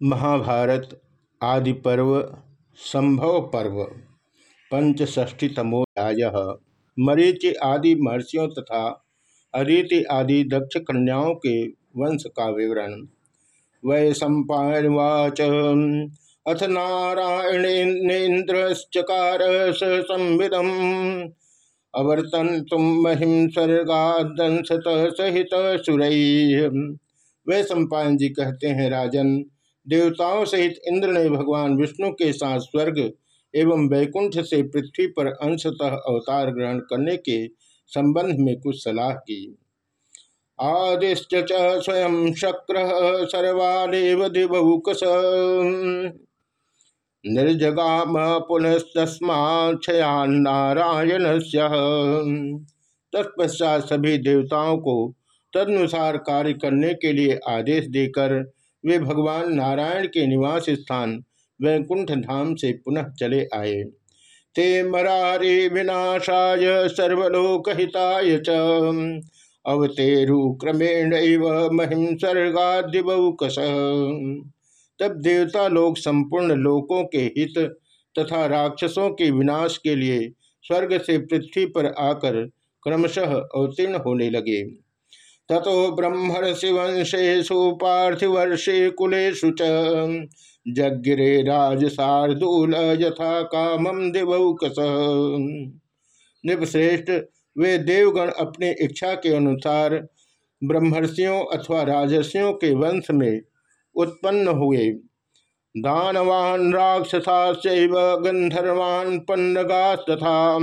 महाभारत आदि पर्व, संभव पर्व पंचष्ठीतमोध्याय मरीचि आदि महर्षियों तथा अदिति आदि दक्ष कन्याओं के वंश का विवरण। वै सम्पावाच अथ नारायणेन्द्रश्चकार संविदम। अवर्तन तुम महिम स्वर्गादंशत सहित सुरई वै सम्पायन जी कहते हैं, राजन देवताओं सहित इंद्र ने भगवान विष्णु के साथ स्वर्ग एवं वैकुंठ से पृथ्वी पर अंशतः अवतार ग्रहण करने के संबंध में कुछ सलाह की। आदिश्च स्वयं शक्र सर्वादेव दिवहुकस निर्जगाम पुनस्तस्माक्षयान्नारायण तत्पश्चात सभी देवताओं को तदनुसार कार्य करने के लिए आदेश देकर वे भगवान नारायण के निवास स्थान वैकुंठ धाम से पुनः चले आए। ते मरारे विनाशाय सर्वलोकहिताय च। अवतेरु क्रमेण महिम स्वर्गादिबौकस तब देवता लोग संपूर्ण लोकों के हित तथा राक्षसों के विनाश के लिए स्वर्ग से पृथ्वी पर आकर क्रमशः अवतीर्ण होने लगे। ततो ब्रह्मर्षि वंशेषु पार्थिवर्षे कुलेषु च। जगिरे राजशार्दूल यथा कामम दिवौकस। निपश्रेष्ठ वे देवगण अपनी इच्छा के अनुसार ब्रह्मर्षियों अथवा राजर्षियों के वंश में उत्पन्न हुए। दानवान राक्षसा गंधर्वान पन्नगा तथा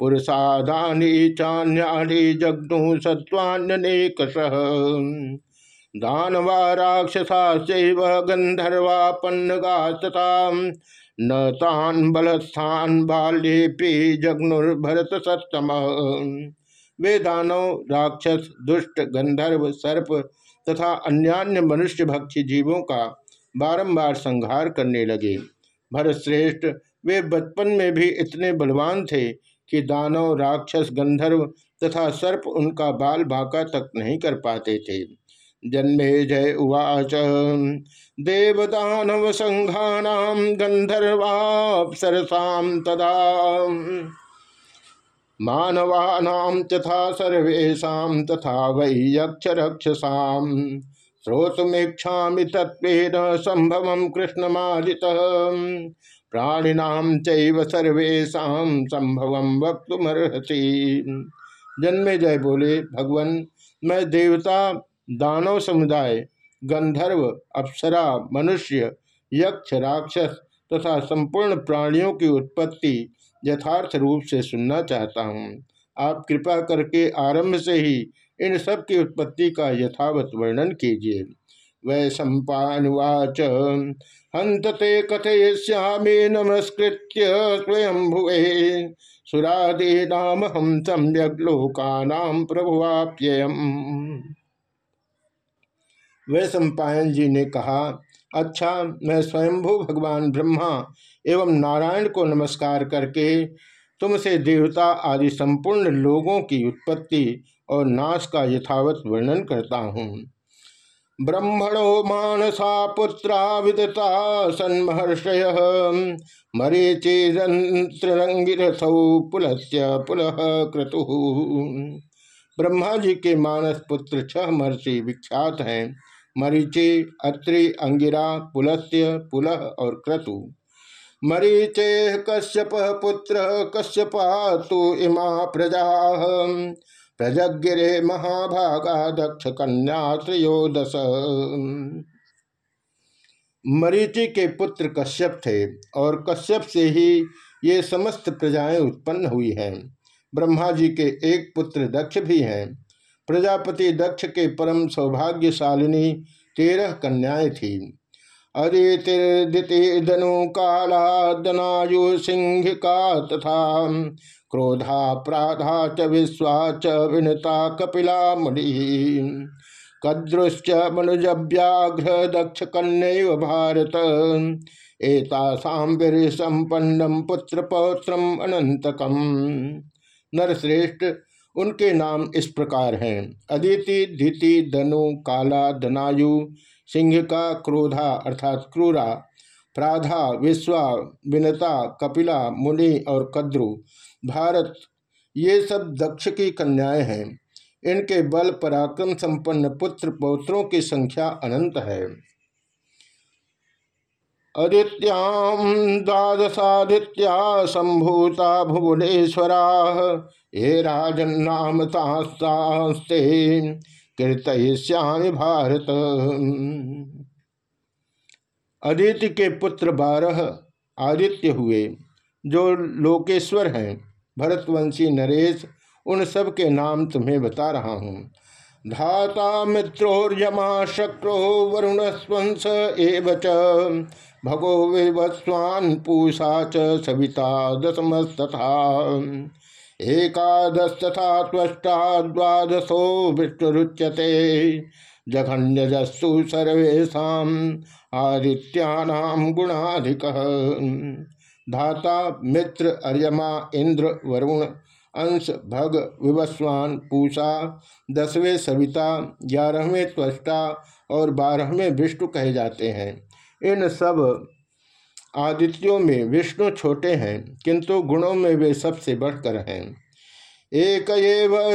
पुरुषादानी चान्यानि जग्नु सत्वान्यनेकश दानवा राक्षसा गंधर्वा पन्नगा तथा न तान बलस्थान बाल्येपि जग्नुर्भरत सत्तम वे दानव राक्षस, दुष्ट गंधर्व सर्प तथा अन्यान्य मनुष्य भक्षी जीवों का बारंबार संहार करने लगे। भरतश्रेष्ठ, वे बचपन में भी इतने बलवान थे कि दानव, राक्षस, गंधर्व तथा सर्प उनका बाल भाका तक नहीं कर पाते थे। जन्मे जय उवाच, देवदानव संघानाम गंधर्वापसरसाम तदा। मानवानाम तथा सर्वेशा तथा वै यक्ष रक्षसाम श्रोतुमेक्षा तत्व संभव कृष्णमादिता। प्राणिनाम चैव सर्वेशा संभव वक्तुमर्हति। जन्मे जय बोले, भगवान, मैं देवता, दानव समुदाय, गंधर्व, अप्सरा, मनुष्य, यक्ष, राक्षस तथा संपूर्ण प्राणियों की उत्पत्ति यथार्थ रूप से सुनना चाहता हूँ। आप कृपा करके आरंभ से ही इन सब की उत्पत्ति का यथावत वर्णन कीजिए। वै सम्पावाच हंतते कथयश्यामे नमस्कृत्य स्वयं भुवे सुरादीनाम हम सम्यक लोकानाम प्रभुवाप्ययम। वे सम्पायन जी ने कहा अच्छा मैं स्वयंभू भगवान ब्रह्मा एवं नारायण को नमस्कार करके तुमसे देवता आदि संपूर्ण लोगों की उत्पत्ति और नाश का यथावत वर्णन करता हूँ। ब्रह्मणो मानसा पुत्रा विदता, सन्महर्षय। मरीचिरंगिरथौ पुलस्य पुलह क्रतु। ब्रह्मा जी के मानस पुत्र छह महर्षि विख्यात हैं। मरीचि अत्रि, अंगिरा, पुलस्य पुलह और क्रतु। मरीचे कश्यप पुत्र कश्यपा तो इमा प्रजा। प्रजगिरे महाभागा दक्ष कन्या त्रयोदश। मरीचि के पुत्र कश्यप थे और कश्यप से ही ये समस्त प्रजाएँ उत्पन्न हुई हैं। ब्रह्मा जी के एक पुत्र दक्ष भी हैं। प्रजापति दक्ष के परम सौभाग्यशालिनी तेरह कन्याएँ थी। अदितिर्दिति धनु काला दनायु सिंह का तथा क्रोधा प्राधा च विश्वा च विनता कपिला मुनि। कद्रुश्च मनुजव्याघ्र दक्ष कन्या भारत। एतासाम वीर संपन्नम पुत्र पौत्रम अनंतकम नरश्रेष्ठ, उनके नाम इस प्रकार हैं। अदिति धिति दनु काला दनायु सिंहिका, क्रोधा अर्थात क्रूरा, प्राधा, विश्वा, विनता, कपिला, मुनि और कद्रु, भारत, ये सब दक्ष की कन्याएँ हैं। इनके बल पराक्रम संपन्न पुत्र पौत्रों की संख्या अनंत है। अदित्याम द्वादशादित्या संभूता भुवनेश्वरा, ये राजन्नाम तास्ते कीर्तयिष्यामि भारत। आदित्य के पुत्र बारह आदित्य हुए, जो लोकेश्वर हैं, भरतवंशी नरेश, उन सब के नाम तुम्हें बता रहा हूँ। धाता मित्रोर्यमा शक्रो वरुण स्वंस एव भगो विवस्वान पूषा च सविता दशमस्तथा। एकादश तथा त्वष्टा द्वादशो विष्णुरुच्यते। जघन्यजस्सु सर्वेशा आदित्यानाम गुणाधिक। धाता मित्र अर्यमा इंद्र वरुण अंश भग विवस्वान पूषा दसवें सविता ग्यारहवें त्वष्टा और बारहवें विष्णु कहे जाते हैं। इन सब आदित्यों में विष्णु छोटे हैं, किंतु गुणों में वे सबसे बढ़कर हैं। एक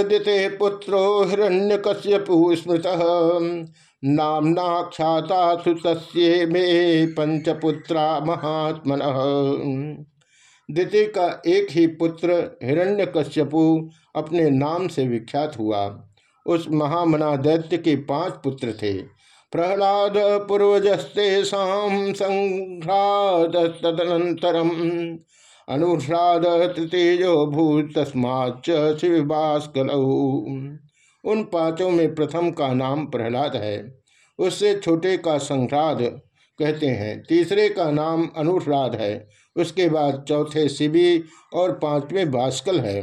दिते पुत्रो हिरण्य कश्यपु स्मृत नामना ख्याता सुतस्ये में पंचपुत्रा महात्मन। द्वितीय का एक ही पुत्र हिरण्यकश्यपु अपने नाम से विख्यात हुआ। उस महामना दैत्य के पाँच पुत्र थे। प्रहलाद पूर्वजस्ते संघ्राद तदनंतरम अनुह्राद तृतीयो भूत तस्माच शिवभास्कर। उन पाँचों में प्रथम का नाम प्रहलाद है। उससे छोटे का संघ्राद कहते हैं। तीसरे का नाम अनुह्राद है। उसके बाद चौथे शिवी और पाँचवें भास्कल है।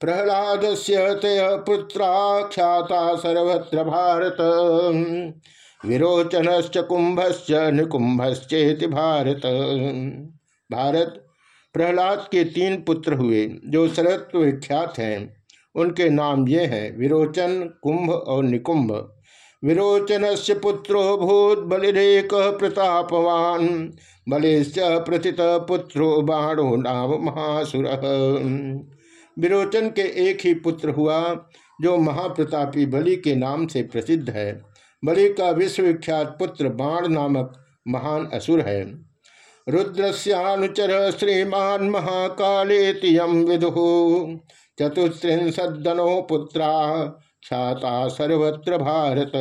प्रहलाद से पुत्रा ख्याता सर्वत्र भारत। विरोचनश्च कुंभश्च निकुंभश्चेति भारत। भारत, प्रहलाद के तीन पुत्र हुए, जो सर्वत्व विख्यात हैं, उनके नाम ये हैं, विरोचन, कुंभ और निकुंभ। विरोचन से पुत्रो भूत बलिरेक प्रतापवान, बलिश्च प्रथित पुत्रो बाणो नाम महासुर। विरोचन के एक ही पुत्र हुआ, जो महाप्रतापी बलि के नाम से प्रसिद्ध है। बलि का विश्वविख्यात पुत्र बाण नामक महान असुर है। रुद्रस्यानुचर श्रीमान महाकालेतियम विदु। चतुस्त्रिंशदनो पुत्रा ख्याता सर्वत्र भारत।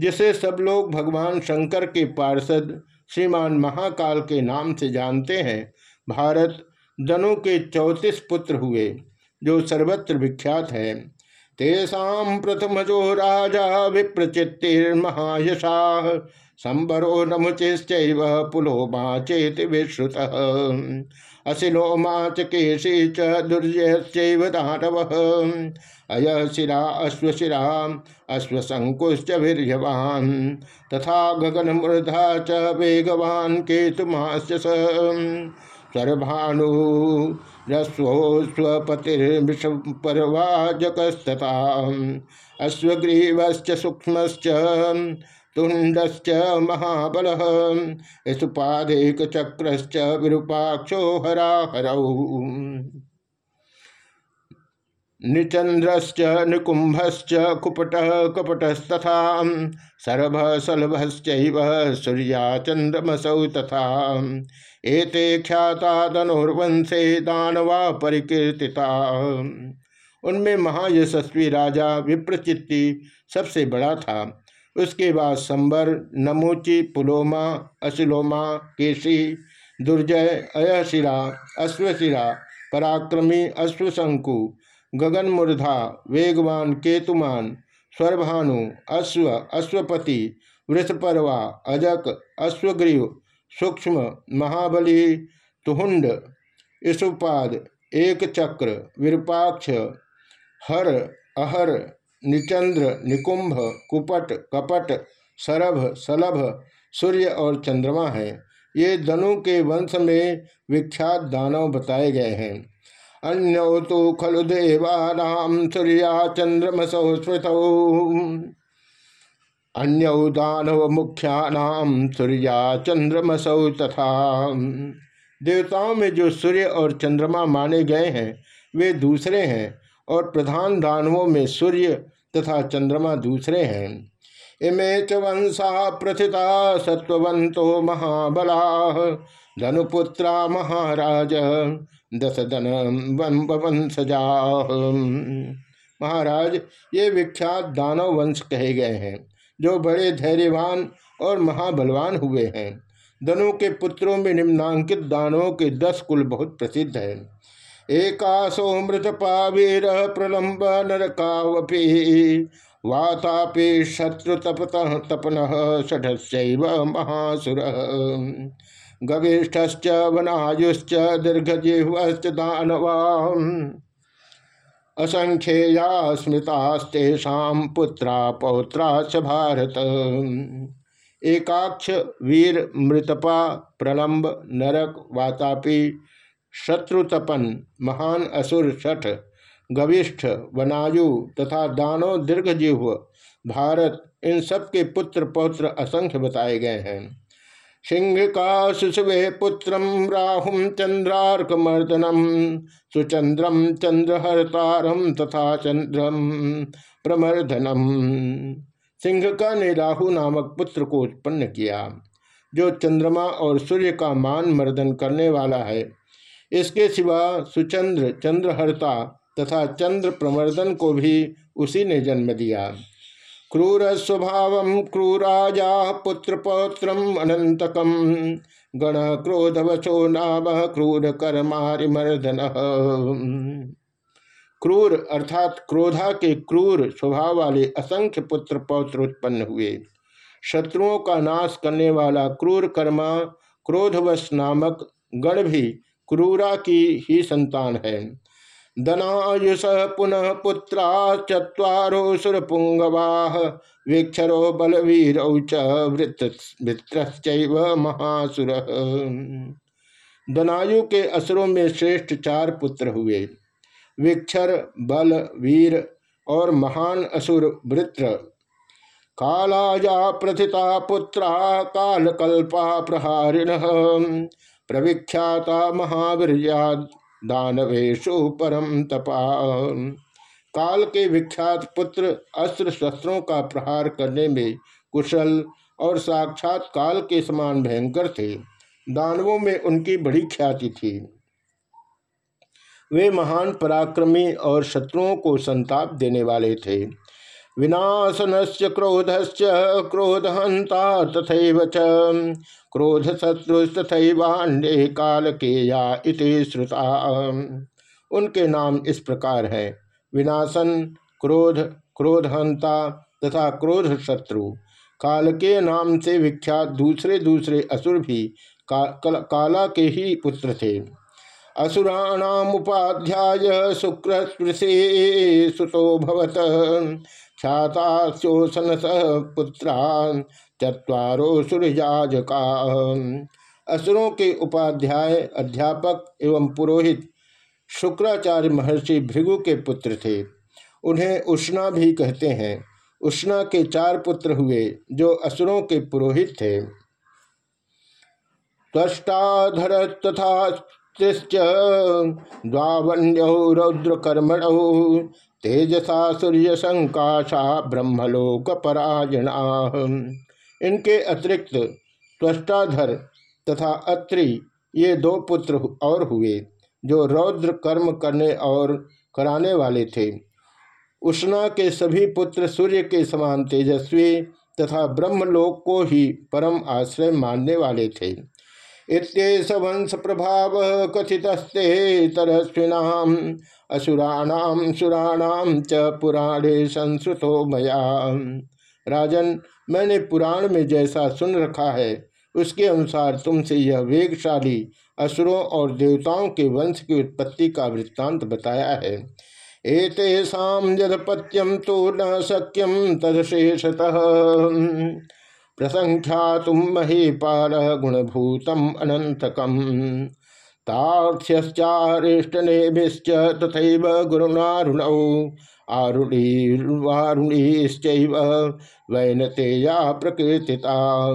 जिसे सब लोग भगवान शंकर के पार्षद श्रीमान महाकाल के नाम से जानते हैं, भारत दनु के चौतीस पुत्र हुए, जो सर्वत्र विख्यात है। तेषा प्रथमजो राजा विप्रचित्तिर्महायशा। संबरो नमुचिश्च पुलोमा चेत विश्रुत। अशिलो माच केशी च दुर्जयश्चैव दानव। अय शिरा अश्वशिरा अश्वशंकुश्च वीर्यवान्। तथा गगनमूर्धा च वेगवान् सर्भानु रस्वोस्वपतिर्विषपर्वाजकस्तथा अश्वग्रीवश्च सूक्ष्मश्च तुंडश्च महाबल सुपादेक चक्रश्च विरूपाक्षो हराहरौ। निचंद्रश्च निकुंभश्च कुपट कपटस्तथा सर्भ सलभश्चैव सूर्या चंद्रमसौ तथा। एते ख्याता धनुर्वंशे दानवा परिकीर्तिता। उनमें महायशस्वी राजा विप्रचित्ति सबसे बड़ा था। उसके बाद संबर, नमोची, पुलोमा, अशिलोमा, केशी, दुर्जय अयशिरा अश्वशिरा पराक्रमी, अश्वशंकु, गगनमूर्धा, वेगवान, केतुमान, स्वरभानु, अश्व, अश्वपति, वृषपर्वा, अजक, अश्वग्रीव सूक्ष्म महाबली तुहुंड ईशुपाद एक चक्र विरूपाक्ष, हर, अहर, निचंद्र, निकुंभ, कुपट, कपट, सरभ, सलभ, सूर्य और चंद्रमा हैं। ये दनु के वंश में विख्यात दानव बताए गए हैं। अन्यौ तो खलु देवानाम सूर्या चंद्रमसौ स्मृत। अन्यौ दानव मुख्यानाम सूर्या चंद्रमसौ तथा। देवताओं में जो सूर्य और चंद्रमा माने गए हैं, वे दूसरे हैं और प्रधान दानवों में सूर्य तथा चंद्रमा दूसरे हैं। इमे च वंशा प्रथिता सत्वंतो महाबला, धनुपुत्रा महाराज दस धन वंशजा। महाराज, ये विख्यात दानव वंश कहे गए हैं। जो बड़े धैर्यवान और महाबलवान हुए हैं। धनु के पुत्रों में निम्नांकित दानवों के दस कुल बहुत प्रसिद्ध है। एकाशो मृत पावीर प्रलम्ब नरकावपी। वातापि शत्रु तपत तपन षठस्व महासुर। गविष्ठ वनायुश्च दीर्घजिह्वश्च दानवा असंख्येया स्मृतास्तेषा पुत्रा पौत्रा च भारत। एकाक्ष वीर मृतपा प्रलंब नरक वातापी शत्रुतपन महान असुर शठ गविष्ठ वनायु तथा दानव दीर्घजीव भारत इन सब के पुत्र पौत्र असंख्य बताए गए हैं। सिंह का सुशुभे पुत्र राहुम चंद्रार्कमर्दनम सुचंद्रम चंद्रहरतारम तथा चंद्रम प्रमर्दनम सिंह का ने राहु नामक पुत्र को उत्पन्न किया, जो चंद्रमा और सूर्य का मान मर्दन करने वाला है। इसके सिवा सुचंद्र चंद्रहर्ता तथा चंद्र प्रमर्दन को भी उसी ने जन्म दिया। क्रूर स्वभाव क्रूराजा पुत्र पौत्र अनंतकम गण क्रोधवशो नाम क्रूर कर्मारिमर्दन क्रूर अर्थात क्रोधा के क्रूर स्वभाव वाले असंख्य पुत्र पौत्र उत्पन्न हुए। शत्रुओं का नाश करने वाला क्रूर कर्मा, क्रोधवश नामक गण भी क्रूरा की ही संतान है। दनायुष पुनः पुत्रा चुरो सुरपुंगवा वीक्षरो बलवीर वृत्रश्चैव महासुर। दनायु के असुरों में श्रेष्ठ चार पुत्र हुए, विक्षर बल वीर और महान असुर वृत्र। कालाजा प्रथिता पुत्रा, कालकल्पा प्रहारिण, प्रविख्याता महावीर दानवेशु परम तपा। काल के विख्यात पुत्र अस्त्र शस्त्रों का प्रहार करने में कुशल और साक्षात काल के समान भयंकर थे। दानवों में उनकी बड़ी ख्याति थी। वे महान पराक्रमी और शत्रुओं को संताप देने वाले थे। विनाशन से क्रोधश्च क्रोधहंता तथा च। क्रोध शत्रुस्तथैवाण्डे काल के या इति श्रुता। उनके नाम इस प्रकार है। विनाशन क्रोध क्रोधहंता तथा क्रोध शत्रु काल के नाम से विख्यात दूसरे दूसरे असुर भी का, काला के ही पुत्र थे। असुराणामुपाध्याय शुक्रस्पृशे सुतो भवत। ख्याताशोषण सह पुत्रा चुरो सूर्याजका असुरों के उपाध्याय, अध्यापक एवं पुरोहित शुक्राचार्य महर्षि भृगु के पुत्र थे। उन्हें उष्णा भी कहते हैं। उष्णा के चार पुत्र हुए, जो असुरों के पुरोहित थे। त्वष्टाधर तथा त्रिश्च, द्वावन्यौ रौद्रकर्मणौ तेजसा सूर्य संकाशा ब्रह्मलोक परायणा इनके अतिरिक्त त्वष्टाधर तथा अत्रि ये दो पुत्र और हुए, जो रौद्र कर्म करने और कराने वाले थे। उष्णा के सभी पुत्र सूर्य के समान तेजस्वी तथा ब्रह्मलोक को ही परम आश्रय मानने वाले थे। इत्येष वंश प्रभाव कथितस्ते तरस्विनाम, असुराणाम, सुराणाम च पुराणे संस्कृतो मया। राजन, मैंने पुराण में जैसा सुन रखा है, उसके अनुसार तुमसे यह वेगशाली असुरों और देवताओं के वंश की उत्पत्ति का वृत्तांत बताया है। एतेषाम जदपत्यम तो न शक्यम तदशेषतः। प्रसंख्या तुम महीपाल गुणभूतम अनंतकम तार्थ्यश्चारिष्टनेभिश्च तथैव गुरुणारुणौ आरुणीवारुणीश्चैव वैनतेया प्रकृतिता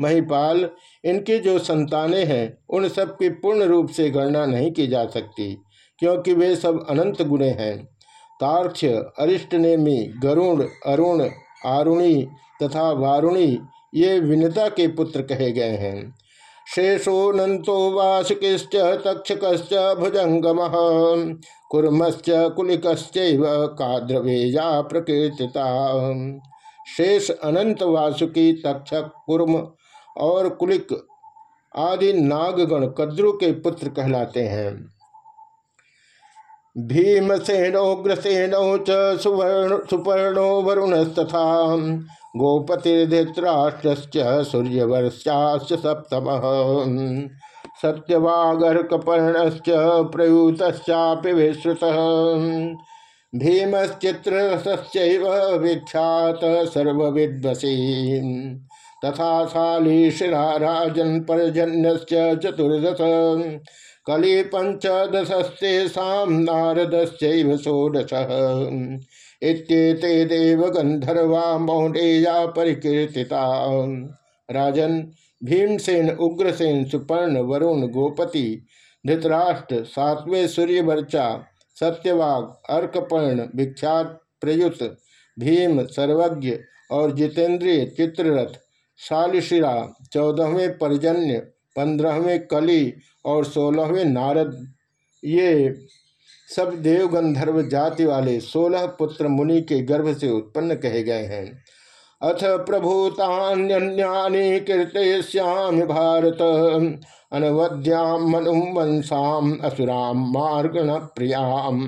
महिपाल, इनकी जो संतानें हैं, उन सब की पूर्ण रूप से गणना नहीं की जा सकती, क्योंकि वे सब अनंत गुणे हैं। तार्थ्य अरिष्टनेमी, गरुण, अरुण, आरुणी तथा वारुणी ये विनता के पुत्र कहे गए हैं। शेषोनंतो वासुकिश्च तक्षक भुजंगम, कुर्मश्च कुलिकश्च काद्रवेया प्रकृतिता शेष अनंत वासुकी, तक्षक, कुर्म और कुलिक आदि नागगण कद्रु के पुत्र कहलाते हैं। भीमसेनोग्रसेनो च सुवर्ण, सुपर्णो वरुणस्तथा। गोपतिर्धृतराष्ट्र सूर्यवर्षाश्च सप्तम। सत्यवागर्कपर्णश्च प्रयुतश्चापि विश्रुत। भीमश्चित्ररसश्चैव विख्यात सर्वविद्वसी। तथा शालीशिरा राजन चतुर्दश। कली पंचदशस्तेषा नारदश्चैव षोडश। इत्येते देव गंधर्वा मौनेया परिकीर्तिता। राजन, भीमसेन, उग्रसेन, सुपर्ण, वरुण, गोपति, धृतराष्ट्र सातवें सूर्यवर्चा सत्यवाग, अर्कपर्ण, विख्यात, प्रयुत, भीम, सर्वज्ञ और जितेंद्रिय, चित्ररथ, शालिशिरा, चौदहवें पर्जन्य पंद्रहवें कली और सोलहवें नारद। ये सब देव गंधर्व जाति वाले सोलह पुत्र मुनि के गर्भ से उत्पन्न कहे गए हैं। अथ प्रभूतान्यानि कीर्तयश्याम भारत। अनवद्याम मनुम वंशाम असुराम मार्गण प्रियाम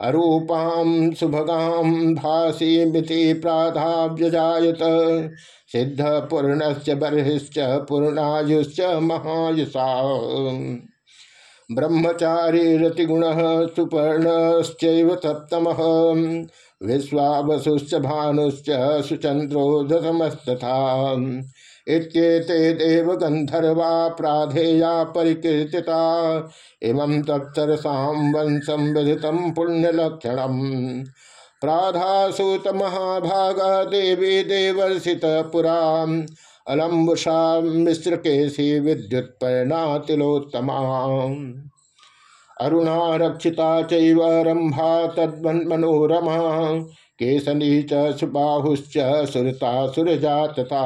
अरूपाम सुभगाम भासी मिति प्राधाव्यजात सिद्ध पूर्णश्च बर्हिश्च पूर्णायुश्च महायुषा। ब्रह्मचारी रतिगुण सुपर्णश्च सप्तम। विश्वावसुश्च भानुश्च सुचंद्रो दशमस्तथा। इत्येते देव गंधर्वा प्राधेया परिकीर्तिता। इमं तत्सरसां वंशं विदितं पुण्यलक्षणम्। प्राधासूत महाभागा देवी देवर्षित पुरा अलम्बुषा मिश्र केशी विद्युत्पर्णा तिलोत्तमा अरुणा रक्षिता चरंभा तद्मनोरमा केसनी च सुरता सुरजातता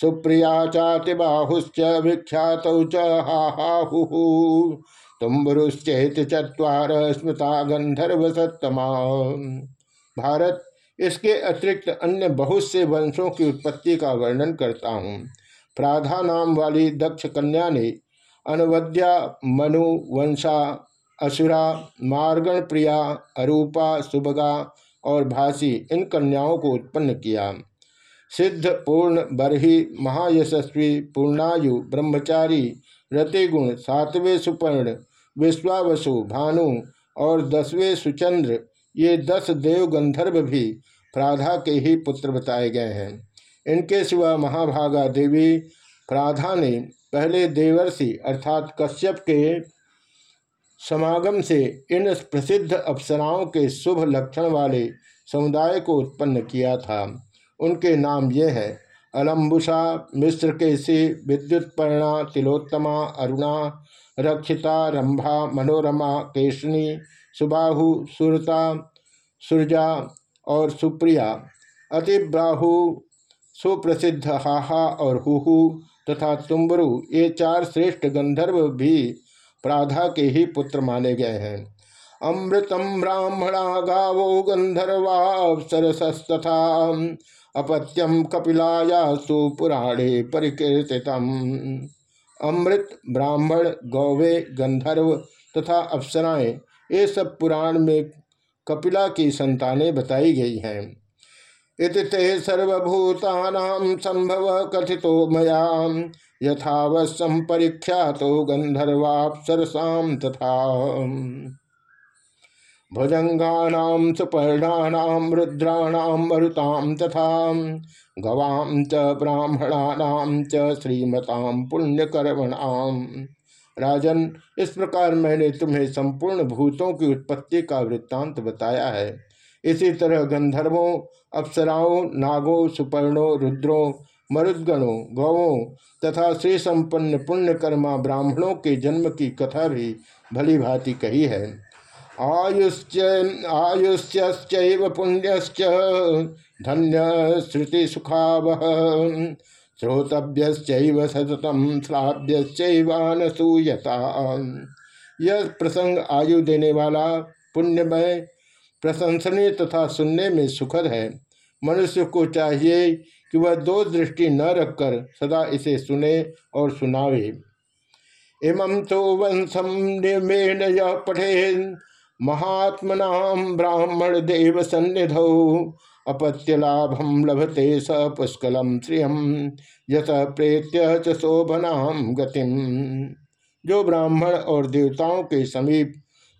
सुप्रिया चातिबाहुश्च विख्यात च हाहु तुम्बरुश्चेत चुर स्मृता गंधर्व सत्तमा भारत, इसके अतिरिक्त अन्य बहुत से वंशों की उत्पत्ति का वर्णन करता हूँ। प्राधा नाम वाली दक्ष कन्या ने अनवद्या मनु, वंशा, असुरा, मार्गण प्रिया, अरूपा, सुभगा और भासी इन कन्याओं को उत्पन्न किया। सिद्ध पूर्ण बरही महायशस्वी पूर्णायु ब्रह्मचारी रतिगुण सातवें सुपर्ण विश्वावसु भानु और दसवें सुचंद्र, ये दस देव गंधर्व भी प्राधा के ही पुत्र बताए गए हैं। इनके सिवा महाभागा देवी प्राधा ने पहले देवर्षि अर्थात कश्यप के समागम से इन प्रसिद्ध अप्सराओं के शुभ लक्षण वाले समुदाय को उत्पन्न किया था। उनके नाम ये हैं। अलम्बुषा मिश्र केसी विद्युत्पर्णा तिलोत्तमा, अरुणा, रक्षिता, रंभा, मनोरमा, केशनी, सुबाहु, सुरता, सुरजा और सुप्रिया। अतिब्राहु, सुप्रसिद्ध हाहा और हुहु तथा तुम्बरु, ये चार श्रेष्ठ गंधर्व भी प्राधा के ही पुत्र माने गए हैं। अमृतम ब्राह्मणा गावो गंधर्वा सरसस्तथा अपत्यम कपिलाया सुपुराणे परिकीर्तितम। अमृत, ब्राह्मण, गौवे, गंधर्व तथा अप्सराएँ, ये सब पुराण में कपिला की संतानें बताई गई हैं। इति ते सर्वभूता संभव कथितो मया यथावत संपरीक्षा तो गंधर्वापसरसा तथा। भुजंगानाम सुपर्णानाम रुद्राणाम मरुताम तथा गवाम च ब्राह्मणानाम च श्रीमताम पुण्यकर्मणाम राजन, इस प्रकार मैंने तुम्हें संपूर्ण भूतों की उत्पत्ति का वृत्तांत बताया है। इसी तरह गंधर्वों, अप्सराओं, नागों, सुपर्णों, रुद्रों, मरुदगणों गौों तथा श्री संपन्न पुण्यकर्मा ब्राह्मणों के जन्म की कथा भी भली भांति कही है। आयुश्च आयुष्यश्च पुण्यश्च। धन्य श्रुति सुखावह श्रोतव्य सततम श्राव्यश्चैवानसूयता यह प्रसंग आयु देने वाला पुण्यमय, प्रशंसनीय तथा सुनने में सुखद है। मनुष्य को चाहिए कि वह दो दृष्टि न रखकर सदा इसे सुने और सुनावे। इमं तो वंशम यह पठे महात्मना ब्राह्मण देव सन्निध। अपत्य लाभम लभते स पुष्कलम श्रियम यत प्रेत्य च शोभनाम गतिम। जो ब्राह्मण और देवताओं के समीप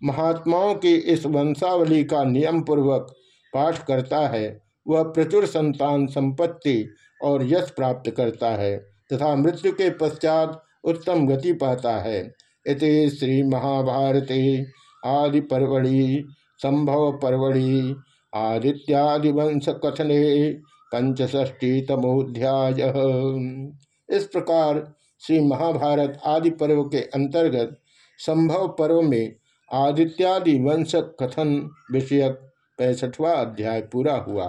महात्माओं की इस वंशावली का नियम पूर्वक पाठ करता है, वह प्रचुर संतान संपत्ति और यश प्राप्त करता है तथा मृत्यु के पश्चात उत्तम गति पाता है। इति श्री महाभारती आदि परवड़ी संभव परवड़ी आदित्यादि वंश कथने पंचष्टी तमोध्याय इस प्रकार श्री महाभारत आदि पर्व के अंतर्गत संभव पर्व में आदित्यादि वंश कथन विषयक पैंसठवा अध्याय पूरा हुआ।